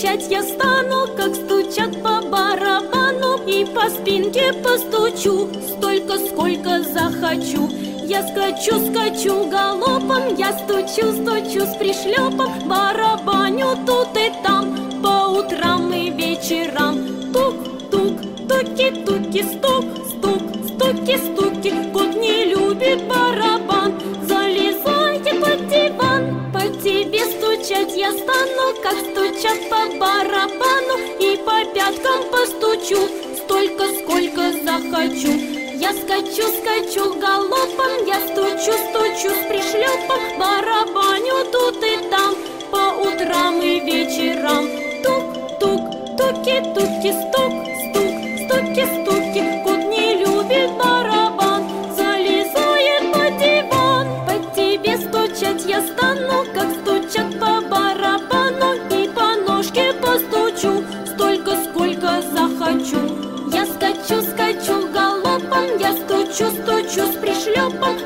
стучать я стану, как стучат по барабану И по спинке постучу, столько, сколько захочу. Я скачу, скачу галопом, я стучу, стучу с пришлепом Барабаню тут и там, по утрам и вечерам. Тук-тук, туки-туки, стук, стук, стуки-стуки. Кот не любит барабан, залезайте под диван По тебе стучать я стану, как стучат по барабану И по пяткам постучу, столько, сколько захочу. Я скачу, скачу галопом, я стучу, стучу с пришлепом Барабаню тут и там, по утрам и вечерам Тук-тук, туки-туки, стук, стук, стуки-стуки Кот не любит барабан, залезает под диван. По тебе стучать я стану, как стучат по барабану захочу Я скачу, скачу галопом, я стучу, стучу с пришлепом